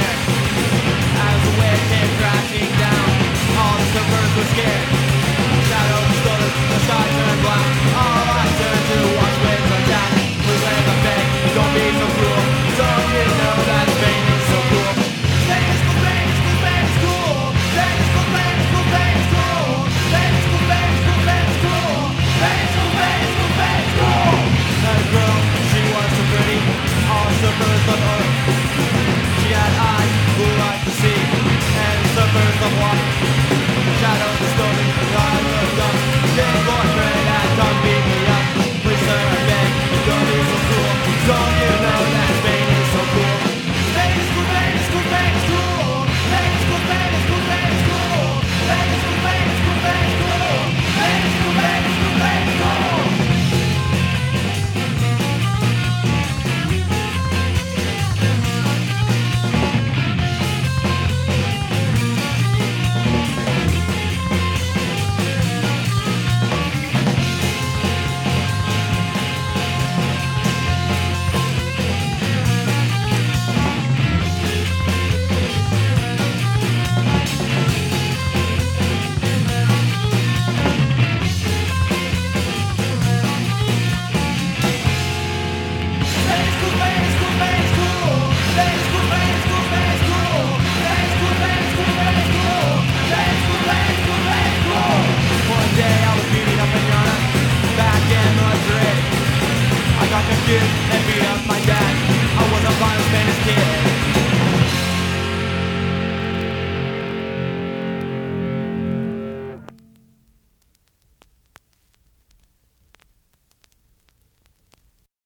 Yeah. a kid and beat up my dad. I was a violent man's kid.